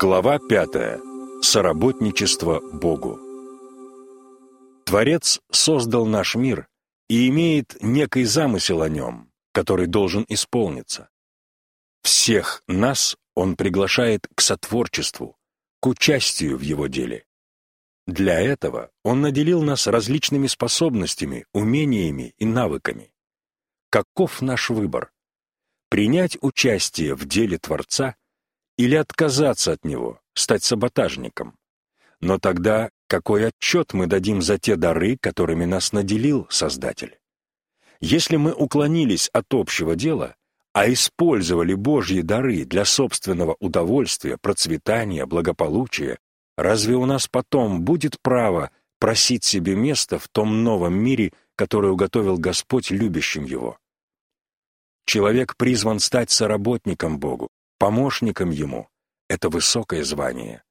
Глава 5. Соработничество Богу. Творец создал наш мир и имеет некий замысел о нем, который должен исполниться. Всех нас он приглашает к сотворчеству, к участию в его деле. Для этого он наделил нас различными способностями, умениями и навыками. Каков наш выбор? Принять участие в деле Творца или отказаться от него, стать саботажником? Но тогда какой отчет мы дадим за те дары, которыми нас наделил Создатель? Если мы уклонились от общего дела, а использовали Божьи дары для собственного удовольствия, процветания, благополучия, Разве у нас потом будет право просить себе место в том новом мире, который уготовил Господь любящим его? Человек призван стать соработником Богу, помощником Ему. Это высокое звание.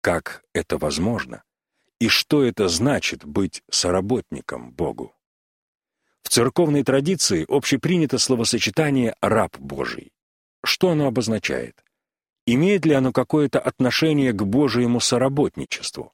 Как это возможно? И что это значит быть соработником Богу? В церковной традиции общепринято словосочетание «раб Божий». Что оно обозначает? Имеет ли оно какое-то отношение к Божьему соработничеству?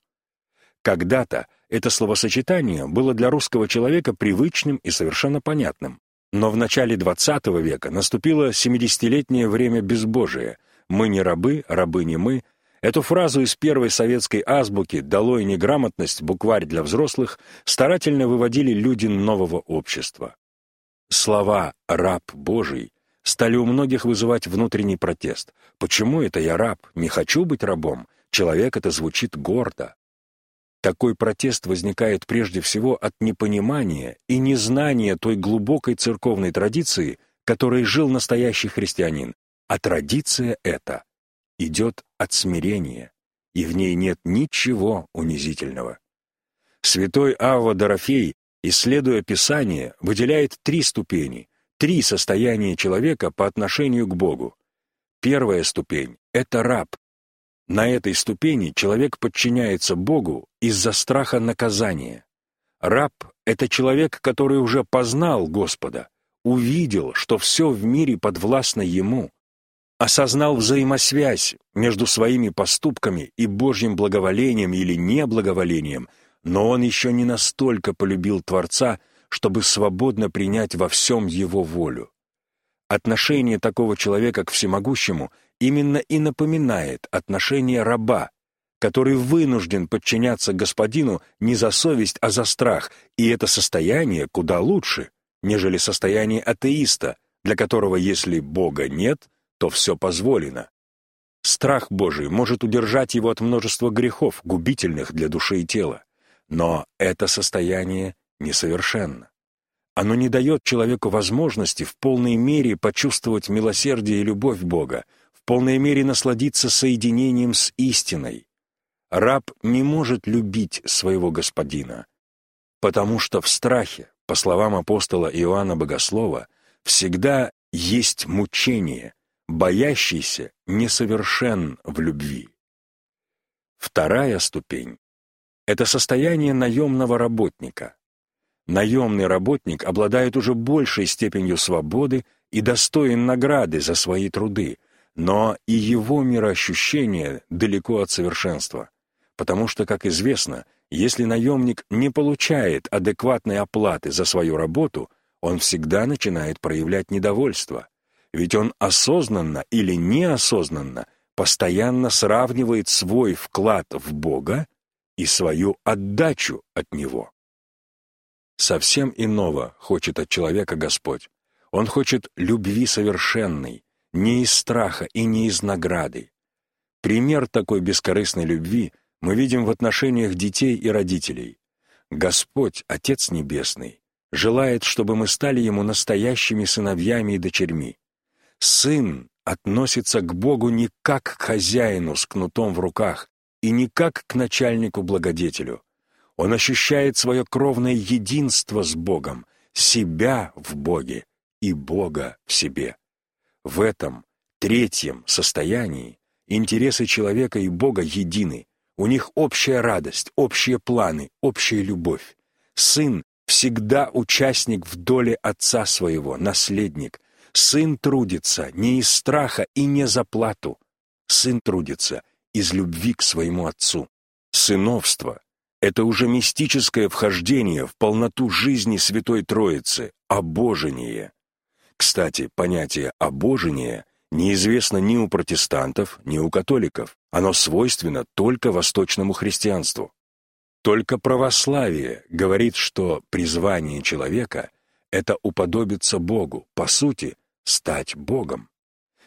Когда-то это словосочетание было для русского человека привычным и совершенно понятным. Но в начале XX века наступило 70-летнее время безбожия. «Мы не рабы, рабы не мы». Эту фразу из первой советской азбуки «Долой неграмотность. Букварь для взрослых» старательно выводили люди нового общества. Слова «раб Божий» стали у многих вызывать внутренний протест. Почему это я раб? Не хочу быть рабом. Человек это звучит гордо. Такой протест возникает прежде всего от непонимания и незнания той глубокой церковной традиции, которой жил настоящий христианин. А традиция эта идет от смирения, и в ней нет ничего унизительного. Святой Авва Дорофей, исследуя Писание, выделяет три ступени, три состояния человека по отношению к Богу. Первая ступень — это раб. На этой ступени человек подчиняется Богу из-за страха наказания. Раб — это человек, который уже познал Господа, увидел, что все в мире подвластно Ему, осознал взаимосвязь между своими поступками и Божьим благоволением или неблаговолением, но он еще не настолько полюбил Творца, чтобы свободно принять во всем его волю. Отношение такого человека к всемогущему именно и напоминает отношение раба, который вынужден подчиняться господину не за совесть, а за страх, и это состояние куда лучше, нежели состояние атеиста, для которого если Бога нет, то все позволено. Страх Божий может удержать его от множества грехов, губительных для души и тела. Но это состояние несовершенно. Оно не дает человеку возможности в полной мере почувствовать милосердие и любовь Бога, полной мере насладиться соединением с истиной. Раб не может любить своего господина, потому что в страхе, по словам апостола Иоанна Богослова, всегда есть мучение, боящийся несовершен в любви. Вторая ступень — это состояние наемного работника — Наемный работник обладает уже большей степенью свободы и достоин награды за свои труды, но и его мироощущение далеко от совершенства. Потому что, как известно, если наемник не получает адекватной оплаты за свою работу, он всегда начинает проявлять недовольство. Ведь он осознанно или неосознанно постоянно сравнивает свой вклад в Бога и свою отдачу от Него. Совсем иного хочет от человека Господь. Он хочет любви совершенной, не из страха и не из награды. Пример такой бескорыстной любви мы видим в отношениях детей и родителей. Господь, Отец Небесный, желает, чтобы мы стали Ему настоящими сыновьями и дочерьми. Сын относится к Богу не как к хозяину с кнутом в руках и не как к начальнику-благодетелю, он ощущает свое кровное единство с Богом, себя в Боге и Бога в себе. В этом третьем состоянии интересы человека и Бога едины. У них общая радость, общие планы, общая любовь. Сын всегда участник в доле отца своего, наследник. Сын трудится не из страха и не за плату. Сын трудится из любви к своему Отцу. Сыновство — это уже мистическое вхождение в полноту жизни Святой Троицы, обожение. Кстати, понятие «обожение» неизвестно ни у протестантов, ни у католиков. Оно свойственно только восточному христианству. Только православие говорит, что призвание человека — это уподобиться Богу, по сути, стать Богом.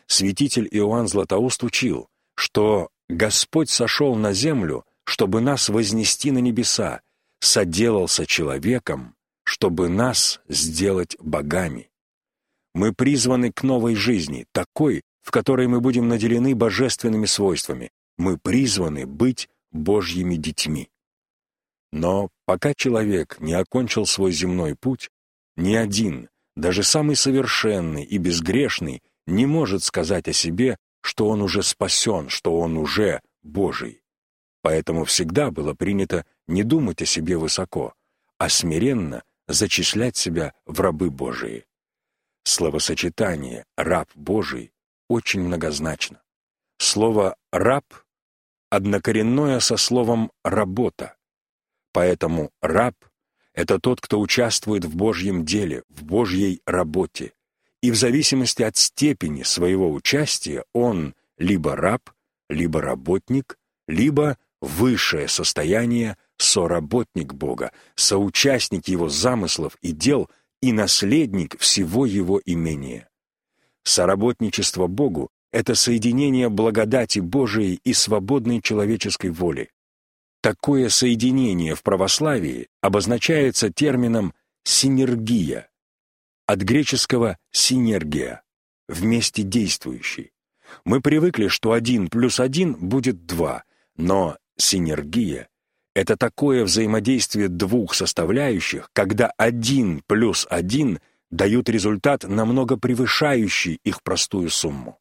Святитель Иоанн Златоуст учил, что Господь сошел на землю, чтобы нас вознести на небеса, соделался человеком, чтобы нас сделать богами. Мы призваны к новой жизни, такой, в которой мы будем наделены божественными свойствами. Мы призваны быть Божьими детьми. Но пока человек не окончил свой земной путь, ни один, даже самый совершенный и безгрешный, не может сказать о себе, что он уже спасен, что он уже Божий. Поэтому всегда было принято не думать о себе высоко, а смиренно зачислять себя в рабы Божии. Словосочетание «раб Божий» очень многозначно. Слово «раб» однокоренное со словом «работа». Поэтому раб — это тот, кто участвует в Божьем деле, в Божьей работе. И в зависимости от степени своего участия он либо раб, либо работник, либо высшее состояние соработник Бога, соучастник Его замыслов и дел — и наследник всего его имения. Соработничество Богу — это соединение благодати Божией и свободной человеческой воли. Такое соединение в православии обозначается термином «синергия», от греческого «синергия» — «вместе действующий». Мы привыкли, что один плюс один будет два, но синергия это такое взаимодействие двух составляющих, когда один плюс один дают результат, намного превышающий их простую сумму.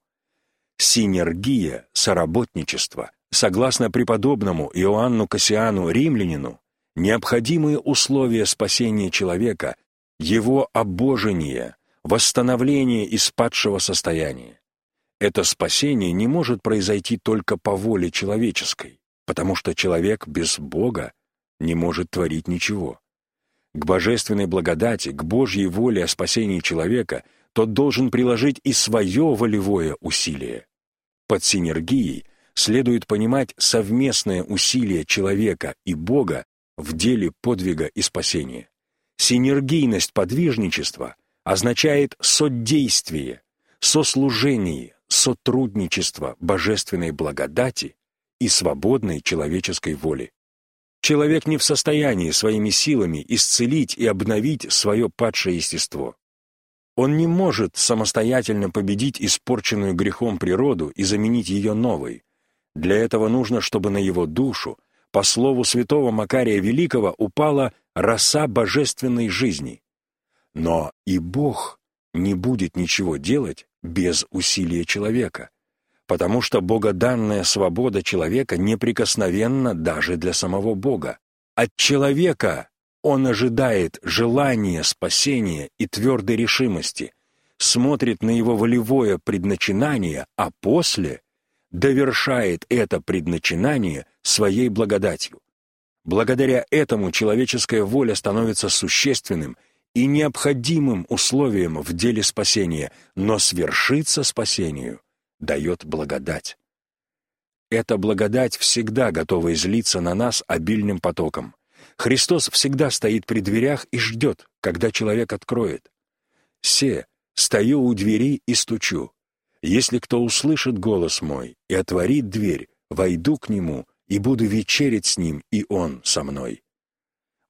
Синергия, соработничество, согласно преподобному Иоанну Кассиану Римлянину, необходимые условия спасения человека, его обожение, восстановление из падшего состояния. Это спасение не может произойти только по воле человеческой потому что человек без Бога не может творить ничего. К божественной благодати, к Божьей воле о спасении человека тот должен приложить и свое волевое усилие. Под синергией следует понимать совместное усилие человека и Бога в деле подвига и спасения. Синергийность подвижничества означает содействие, сослужение, сотрудничество божественной благодати и свободной человеческой воли. Человек не в состоянии своими силами исцелить и обновить свое падшее естество. Он не может самостоятельно победить испорченную грехом природу и заменить ее новой. Для этого нужно, чтобы на его душу, по слову святого Макария Великого, упала роса божественной жизни. Но и Бог не будет ничего делать без усилия человека потому что богоданная свобода человека неприкосновенна даже для самого Бога. От человека он ожидает желания спасения и твердой решимости, смотрит на его волевое предначинание, а после довершает это предначинание своей благодатью. Благодаря этому человеческая воля становится существенным и необходимым условием в деле спасения, но свершится спасению – дает благодать. Эта благодать всегда готова излиться на нас обильным потоком. Христос всегда стоит при дверях и ждет, когда человек откроет. «Се, стою у двери и стучу. Если кто услышит голос мой и отворит дверь, войду к нему и буду вечерить с ним, и он со мной».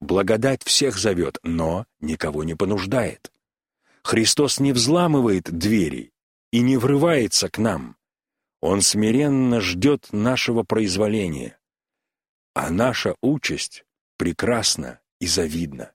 Благодать всех зовет, но никого не понуждает. Христос не взламывает двери и не врывается к нам. Он смиренно ждет нашего произволения. А наша участь прекрасна и завидна.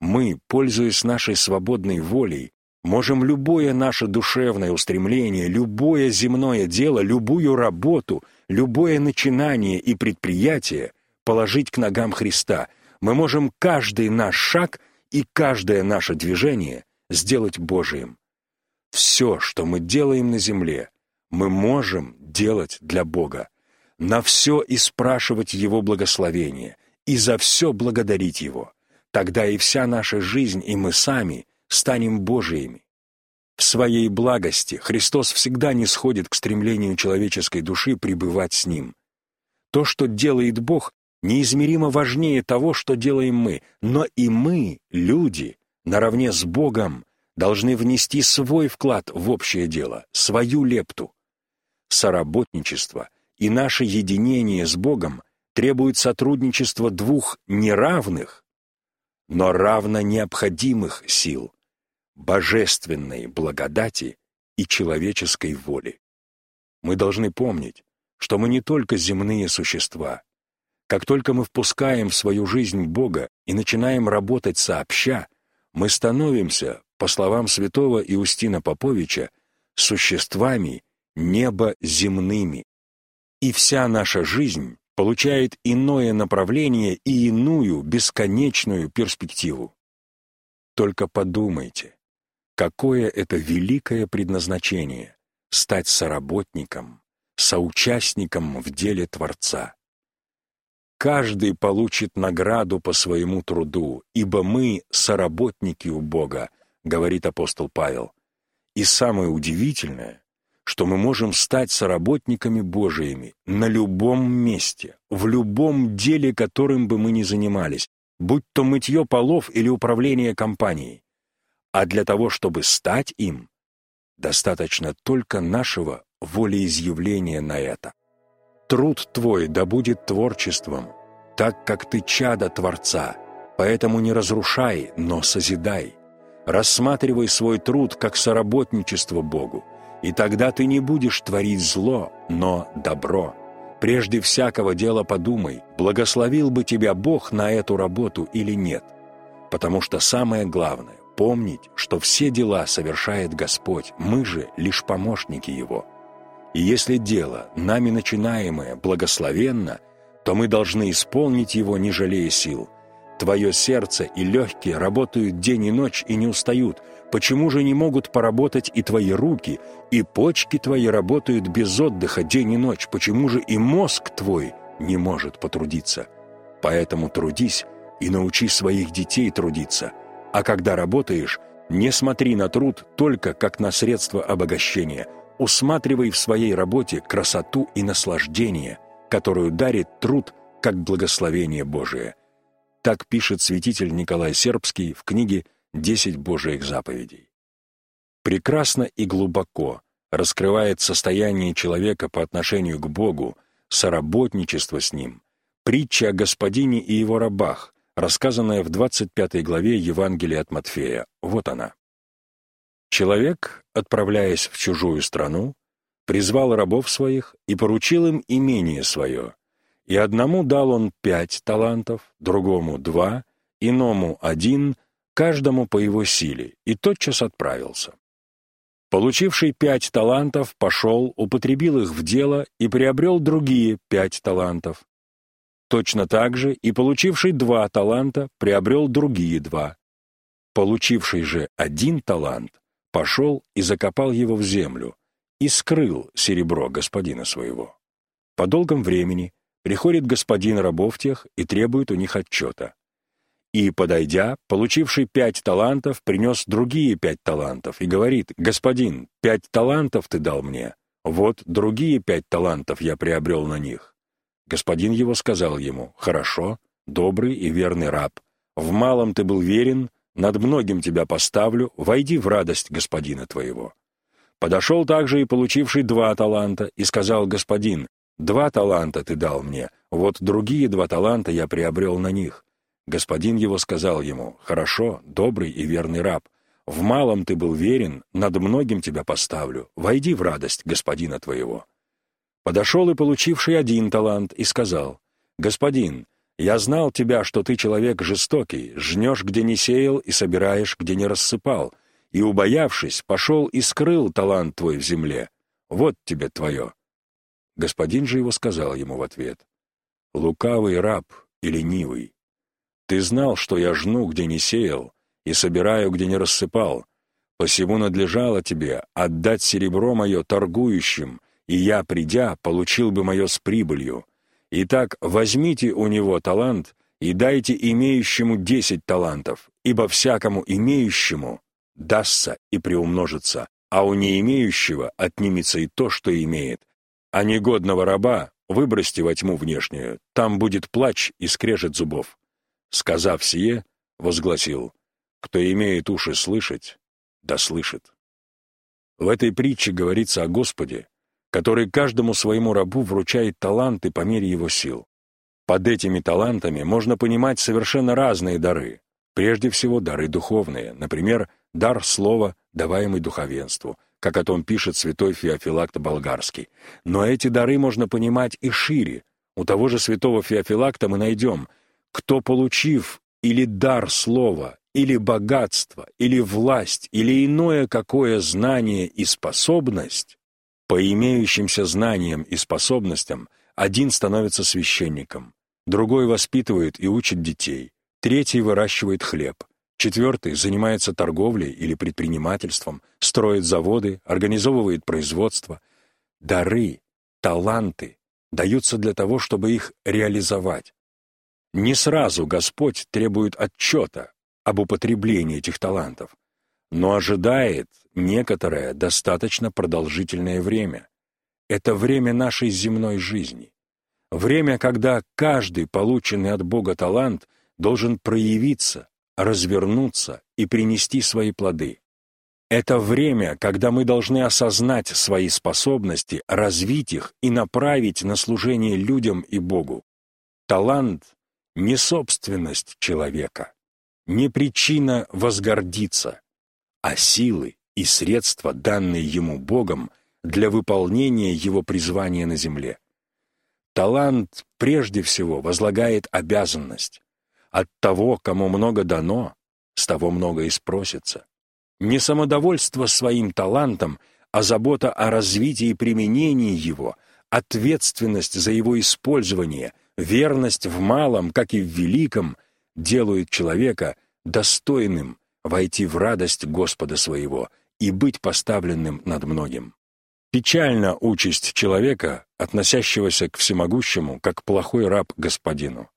Мы, пользуясь нашей свободной волей, можем любое наше душевное устремление, любое земное дело, любую работу, любое начинание и предприятие положить к ногам Христа. Мы можем каждый наш шаг и каждое наше движение сделать Божиим. Все, что мы делаем на земле, мы можем делать для Бога. на все и спрашивать Его благословение, и за все благодарить Его. Тогда и вся наша жизнь, и мы сами станем Божиими. В своей благости Христос всегда не сходит к стремлению человеческой души пребывать с Ним. То, что делает Бог, неизмеримо важнее того, что делаем мы, но и мы, люди, наравне с Богом, должны внести свой вклад в общее дело, свою лепту. Соработничество и наше единение с Богом требует сотрудничества двух неравных, но равно необходимых сил — божественной благодати и человеческой воли. Мы должны помнить, что мы не только земные существа. Как только мы впускаем в свою жизнь Бога и начинаем работать сообща, мы становимся, по словам святого Иустина Поповича, существами неба земными. И вся наша жизнь получает иное направление и иную бесконечную перспективу. Только подумайте, какое это великое предназначение — стать соработником, соучастником в деле Творца. Каждый получит награду по своему труду, ибо мы — соработники у Бога, говорит апостол Павел. И самое удивительное, что мы можем стать соработниками Божиими на любом месте, в любом деле, которым бы мы ни занимались, будь то мытье полов или управление компанией. А для того, чтобы стать им, достаточно только нашего волеизъявления на это. Труд твой да будет творчеством, так как ты чада Творца, поэтому не разрушай, но созидай. Рассматривай свой труд как соработничество Богу, и тогда ты не будешь творить зло, но добро. Прежде всякого дела подумай, благословил бы тебя Бог на эту работу или нет. Потому что самое главное — помнить, что все дела совершает Господь, мы же лишь помощники Его. И если дело, нами начинаемое, благословенно, то мы должны исполнить его, не жалея сил. Твое сердце и легкие работают день и ночь и не устают, Почему же не могут поработать и твои руки, и почки твои работают без отдыха день и ночь? Почему же и мозг твой не может потрудиться? Поэтому трудись и научи своих детей трудиться. А когда работаешь, не смотри на труд только как на средство обогащения. Усматривай в своей работе красоту и наслаждение, которую дарит труд как благословение Божие. Так пишет святитель Николай Сербский в книге Десять Божиих заповедей. Прекрасно и глубоко раскрывает состояние человека по отношению к Богу, соработничество с Ним, притча о Господине и Его рабах, рассказанная в 25 главе Евангелия от Матфея. Вот она. Человек, отправляясь в чужую страну, призвал рабов своих и поручил им имение свое. И одному дал он пять талантов, другому два, иному один, каждому по его силе, и тотчас отправился. Получивший пять талантов пошел, употребил их в дело и приобрел другие пять талантов. Точно так же и получивший два таланта приобрел другие два. Получивший же один талант пошел и закопал его в землю и скрыл серебро господина своего. По долгом времени приходит господин рабов тех и требует у них отчета. И, подойдя, получивший пять талантов, принес другие пять талантов и говорит, «Господин, пять талантов ты дал мне, вот другие пять талантов я приобрел на них». Господин его сказал ему, «Хорошо, добрый и верный раб, в малом ты был верен, над многим тебя поставлю, войди в радость господина твоего». Подошел также и получивший два таланта и сказал, «Господин, два таланта ты дал мне, вот другие два таланта я приобрел на них». Господин его сказал ему, «Хорошо, добрый и верный раб, в малом ты был верен, над многим тебя поставлю, войди в радость господина твоего». Подошел и получивший один талант и сказал, «Господин, я знал тебя, что ты человек жестокий, жнешь, где не сеял, и собираешь, где не рассыпал, и, убоявшись, пошел и скрыл талант твой в земле. Вот тебе твое». Господин же его сказал ему в ответ, «Лукавый раб и ленивый, ты знал, что я жну, где не сеял, и собираю, где не рассыпал. Посему надлежало тебе отдать серебро мое торгующим, и я, придя, получил бы мое с прибылью. Итак, возьмите у него талант и дайте имеющему десять талантов, ибо всякому имеющему дастся и приумножится, а у не имеющего отнимется и то, что имеет. А негодного раба выбросьте во тьму внешнюю, там будет плач и скрежет зубов. Сказав сие, возгласил, кто имеет уши слышать, да слышит. В этой притче говорится о Господе, который каждому своему рабу вручает таланты по мере его сил. Под этими талантами можно понимать совершенно разные дары. Прежде всего, дары духовные, например, дар слова, даваемый духовенству, как о том пишет святой Феофилакт Болгарский. Но эти дары можно понимать и шире. У того же святого Феофилакта мы найдем, кто, получив или дар слова, или богатство, или власть, или иное какое знание и способность, по имеющимся знаниям и способностям один становится священником, другой воспитывает и учит детей, третий выращивает хлеб, четвертый занимается торговлей или предпринимательством, строит заводы, организовывает производство. Дары, таланты даются для того, чтобы их реализовать. Не сразу Господь требует отчета об употреблении этих талантов, но ожидает некоторое достаточно продолжительное время. Это время нашей земной жизни. Время, когда каждый полученный от Бога талант должен проявиться, развернуться и принести свои плоды. Это время, когда мы должны осознать свои способности, развить их и направить на служение людям и Богу. Талант — не собственность человека, не причина возгордиться, а силы и средства, данные ему Богом для выполнения его призвания на земле. Талант прежде всего возлагает обязанность. От того, кому много дано, с того много и спросится. Не самодовольство своим талантом, а забота о развитии и применении его, ответственность за его использование, верность в малом, как и в великом, делают человека достойным войти в радость Господа своего и быть поставленным над многим. Печальна участь человека, относящегося к всемогущему, как плохой раб господину.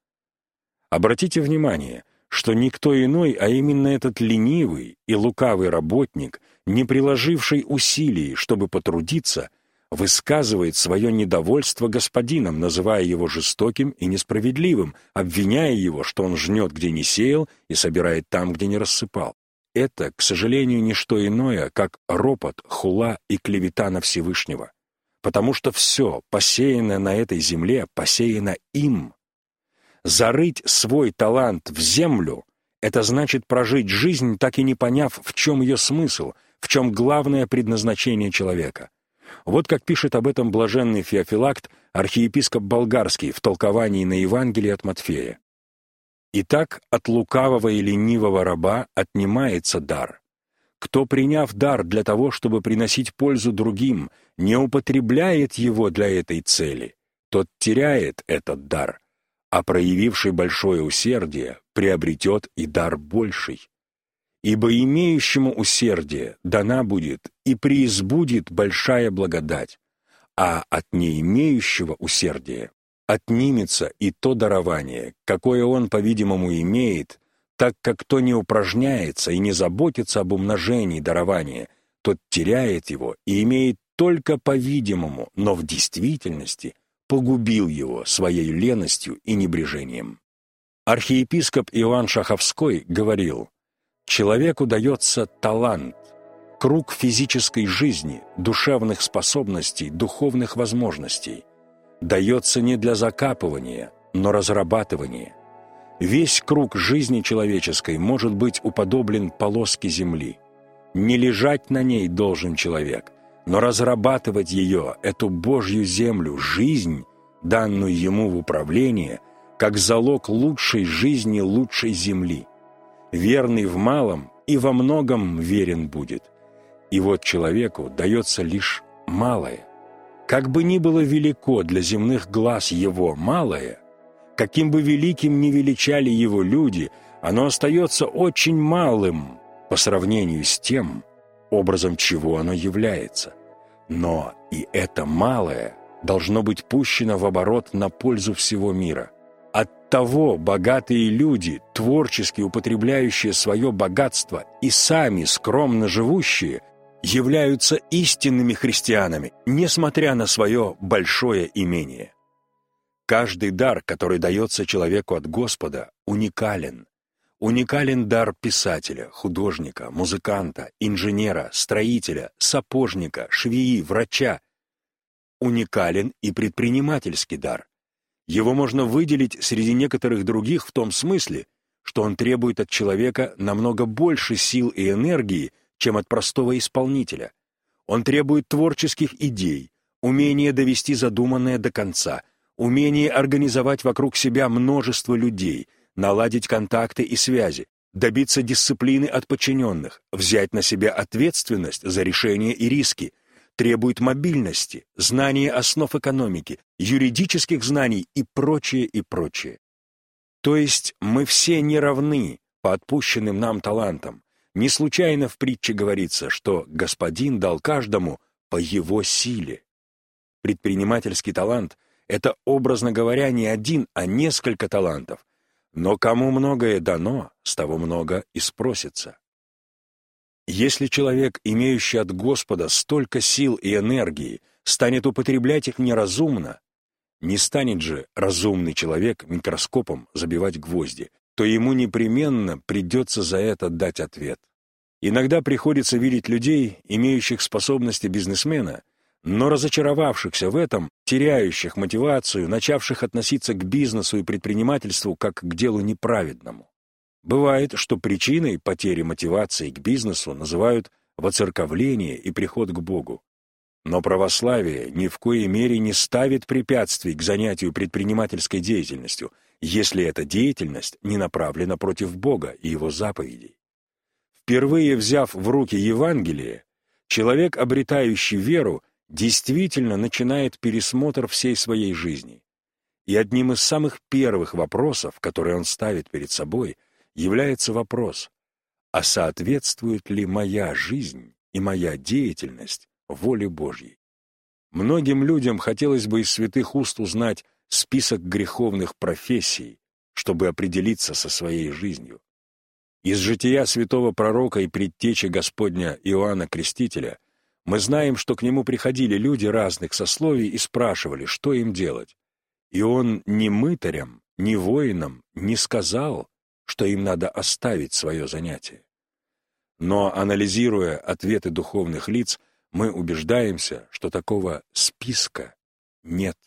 Обратите внимание, что никто иной, а именно этот ленивый и лукавый работник, не приложивший усилий, чтобы потрудиться, высказывает свое недовольство господином, называя его жестоким и несправедливым, обвиняя его, что он жнет, где не сеял, и собирает там, где не рассыпал. Это, к сожалению, не что иное, как ропот, хула и клевета на Всевышнего. Потому что все, посеянное на этой земле, посеяно им. Зарыть свой талант в землю — это значит прожить жизнь, так и не поняв, в чем ее смысл, в чем главное предназначение человека. Вот как пишет об этом блаженный Феофилакт, архиепископ болгарский в толковании на Евангелие от Матфея. «Итак, от лукавого и ленивого раба отнимается дар. Кто, приняв дар для того, чтобы приносить пользу другим, не употребляет его для этой цели, тот теряет этот дар, а проявивший большое усердие приобретет и дар больший. Ибо имеющему усердие дана будет и преизбудет большая благодать, а от не имеющего усердия отнимется и то дарование, какое он, по-видимому, имеет, так как кто не упражняется и не заботится об умножении дарования, тот теряет его и имеет только по-видимому, но в действительности погубил его своей леностью и небрежением. Архиепископ Иоанн Шаховской говорил, Человеку дается талант, круг физической жизни, душевных способностей, духовных возможностей. Дается не для закапывания, но разрабатывания. Весь круг жизни человеческой может быть уподоблен полоске земли. Не лежать на ней должен человек, но разрабатывать ее, эту Божью землю, жизнь, данную ему в управление, как залог лучшей жизни лучшей земли – верный в малом и во многом верен будет. И вот человеку дается лишь малое. Как бы ни было велико для земных глаз его малое, каким бы великим ни величали его люди, оно остается очень малым по сравнению с тем, образом чего оно является. Но И это малое должно быть пущено в оборот на пользу всего мира. Оттого богатые люди, творчески употребляющие свое богатство и сами скромно живущие, являются истинными христианами, несмотря на свое большое имение. Каждый дар, который дается человеку от Господа, уникален. Уникален дар писателя, художника, музыканта, инженера, строителя, сапожника, швеи, врача. Уникален и предпринимательский дар. Его можно выделить среди некоторых других в том смысле, что он требует от человека намного больше сил и энергии, чем от простого исполнителя. Он требует творческих идей, умения довести задуманное до конца – умение организовать вокруг себя множество людей, наладить контакты и связи, добиться дисциплины от подчиненных, взять на себя ответственность за решения и риски, требует мобильности, знания основ экономики, юридических знаний и прочее, и прочее. То есть мы все не равны по отпущенным нам талантам. Не случайно в притче говорится, что господин дал каждому по его силе. Предпринимательский талант это, образно говоря, не один, а несколько талантов. Но кому многое дано, с того много и спросится. Если человек, имеющий от Господа столько сил и энергии, станет употреблять их неразумно, не станет же разумный человек микроскопом забивать гвозди, то ему непременно придется за это дать ответ. Иногда приходится видеть людей, имеющих способности бизнесмена, но разочаровавшихся в этом, теряющих мотивацию, начавших относиться к бизнесу и предпринимательству как к делу неправедному. Бывает, что причиной потери мотивации к бизнесу называют воцерковление и приход к Богу. Но православие ни в коей мере не ставит препятствий к занятию предпринимательской деятельностью, если эта деятельность не направлена против Бога и Его заповедей. Впервые взяв в руки Евангелие, человек, обретающий веру, действительно начинает пересмотр всей своей жизни. И одним из самых первых вопросов, которые он ставит перед собой, является вопрос, а соответствует ли моя жизнь и моя деятельность воле Божьей? Многим людям хотелось бы из святых уст узнать список греховных профессий, чтобы определиться со своей жизнью. Из жития святого пророка и предтечи Господня Иоанна Крестителя мы знаем, что к нему приходили люди разных сословий и спрашивали, что им делать. И он ни мытарям, ни воинам не сказал, что им надо оставить свое занятие. Но, анализируя ответы духовных лиц, мы убеждаемся, что такого списка нет.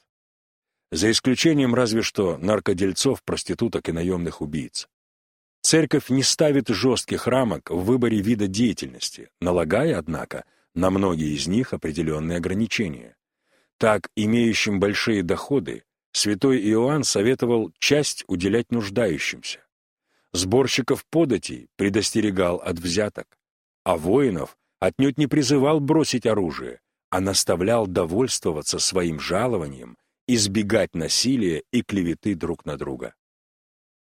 За исключением разве что наркодельцов, проституток и наемных убийц. Церковь не ставит жестких рамок в выборе вида деятельности, налагая, однако, на многие из них определенные ограничения. Так, имеющим большие доходы, святой Иоанн советовал часть уделять нуждающимся. Сборщиков податей предостерегал от взяток, а воинов отнюдь не призывал бросить оружие, а наставлял довольствоваться своим жалованием, избегать насилия и клеветы друг на друга.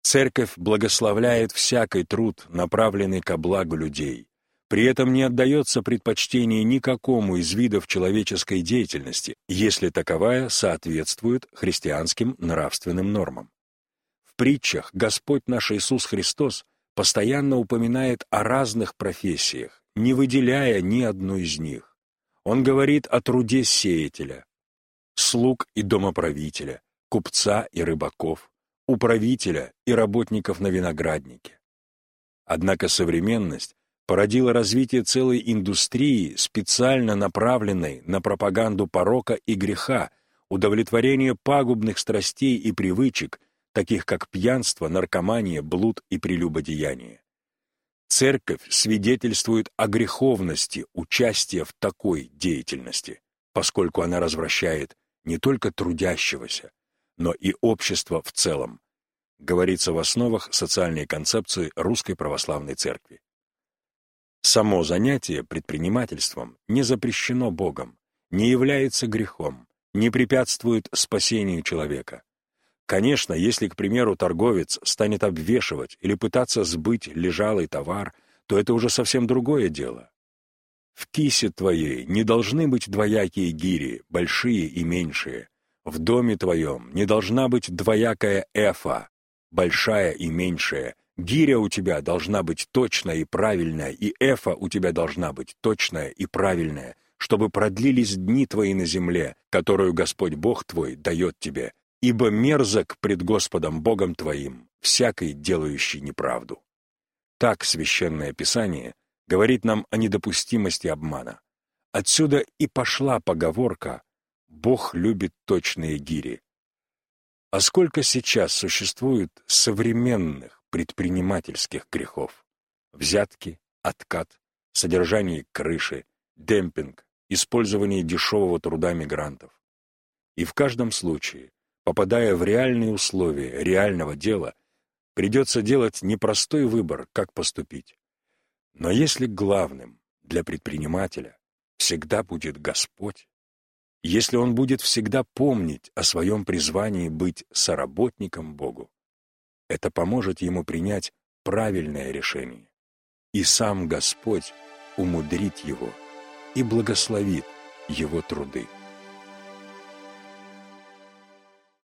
Церковь благословляет всякий труд, направленный ко благу людей, при этом не отдается предпочтение никакому из видов человеческой деятельности, если таковая соответствует христианским нравственным нормам. В притчах Господь наш Иисус Христос постоянно упоминает о разных профессиях, не выделяя ни одну из них. Он говорит о труде сеятеля, слуг и домоправителя, купца и рыбаков, управителя и работников на винограднике. Однако современность породило развитие целой индустрии, специально направленной на пропаганду порока и греха, удовлетворение пагубных страстей и привычек, таких как пьянство, наркомания, блуд и прелюбодеяние. Церковь свидетельствует о греховности участия в такой деятельности, поскольку она развращает не только трудящегося, но и общество в целом, говорится в основах социальной концепции Русской Православной Церкви. Само занятие предпринимательством не запрещено Богом, не является грехом, не препятствует спасению человека. Конечно, если, к примеру, торговец станет обвешивать или пытаться сбыть лежалый товар, то это уже совсем другое дело. В кисе твоей не должны быть двоякие гири, большие и меньшие. В доме твоем не должна быть двоякая эфа, большая и меньшая. Гиря у тебя должна быть точная и правильная, и эфа у тебя должна быть точная и правильная, чтобы продлились дни твои на земле, которую Господь Бог твой дает тебе, ибо мерзок пред Господом Богом твоим всякий, делающий неправду. Так Священное Писание говорит нам о недопустимости обмана. Отсюда и пошла поговорка «Бог любит точные гири». А сколько сейчас существует современных предпринимательских грехов? Взятки, откат, содержание крыши, демпинг, использование дешевого труда мигрантов. И в каждом случае, попадая в реальные условия реального дела, придется делать непростой выбор, как поступить. Но если главным для предпринимателя всегда будет Господь, если он будет всегда помнить о своем призвании быть соработником Богу, это поможет ему принять правильное решение. И сам Господь умудрит его и благословит его труды.